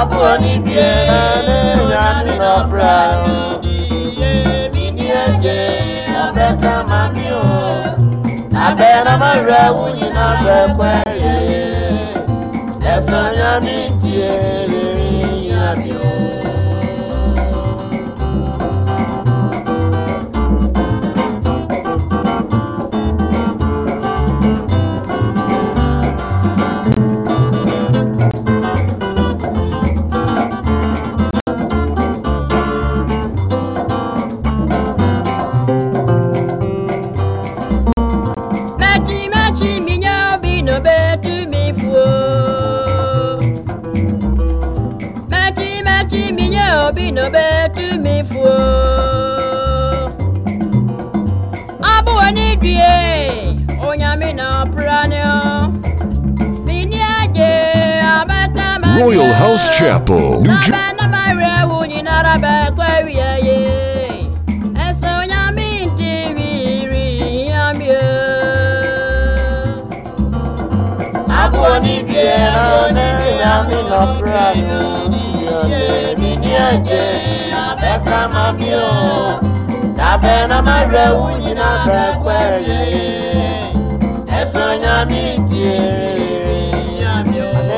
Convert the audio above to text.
abụọ n'ibie na-enye anyị n'ọbra mini eje abe kama mi o abe na mara wunyi na abe ye ẹsọ ya mi tie. ti mi nye obi no be tu mi fuo. Abuwa ni due, onyami na pranio. Royal House Chapel, New Jersey. Abu ni bie, ni bie mi no prano ole mi ní ẹ̀jẹ̀ na ma rẹ̀ wúnyí na rẹ̀ kwẹ̀rẹ̀ ẹ̀sán nyàmí